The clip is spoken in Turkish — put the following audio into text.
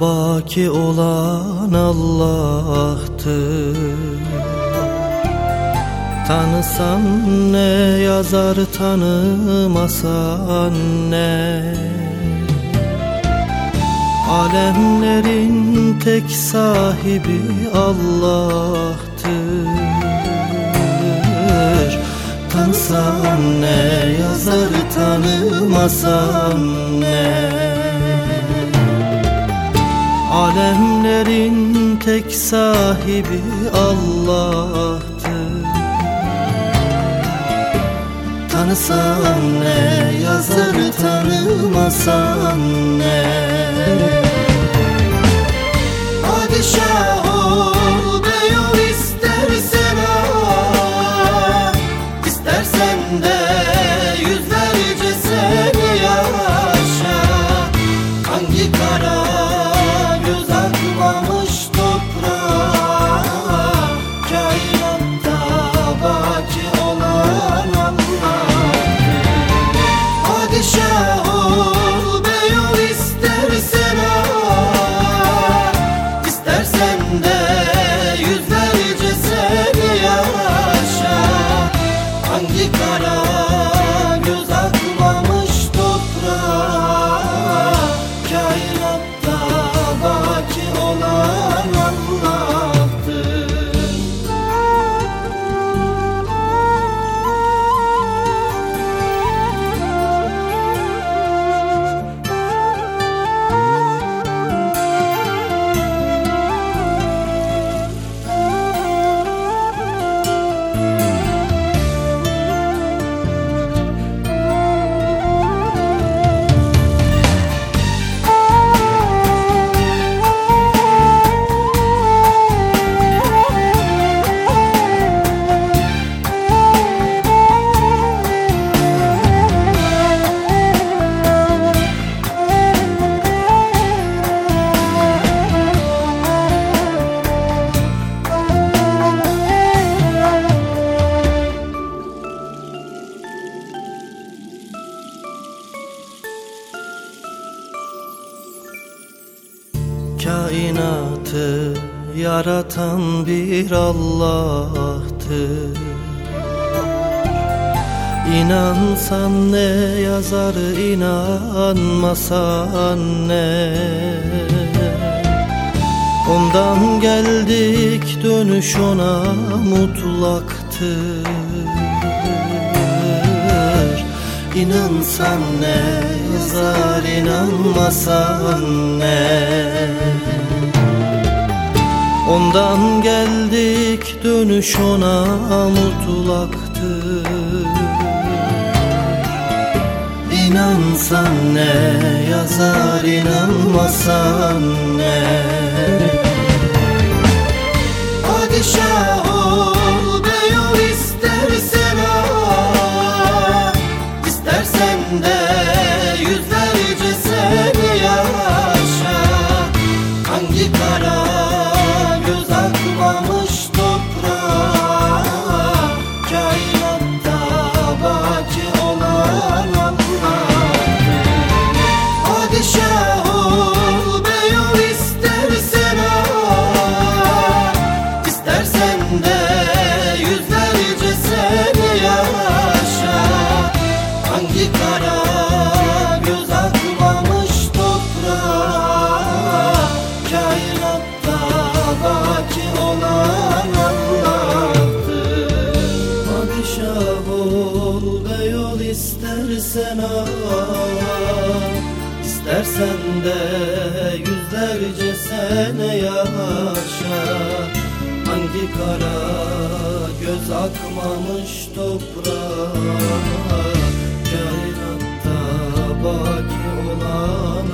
baki olan Allah'tır. Tanısan ne yazar tanımasan ne? Alemlerin tek sahibi Allah'tır. Tanısan ne yazar tanımasan ne Alemlerin tek sahibi Allah'tır. Tanısan ne yazar tanımasan ne? Padişah Kainatı yaratan bir Allah'tır. İnansan ne yazar inanmasan ne? Ondan geldik dönüş ona mutlaktır. İnansan ne yazar inanmasan ne Ondan geldik dönüş ona mutlaktır İnansan ne yazar inanmasan ne Kara göz akmamış toprağa Kainatta istersen İstersen de yüzlerce sene yaşa. Hangi kara göz akmamış toprağa baki olan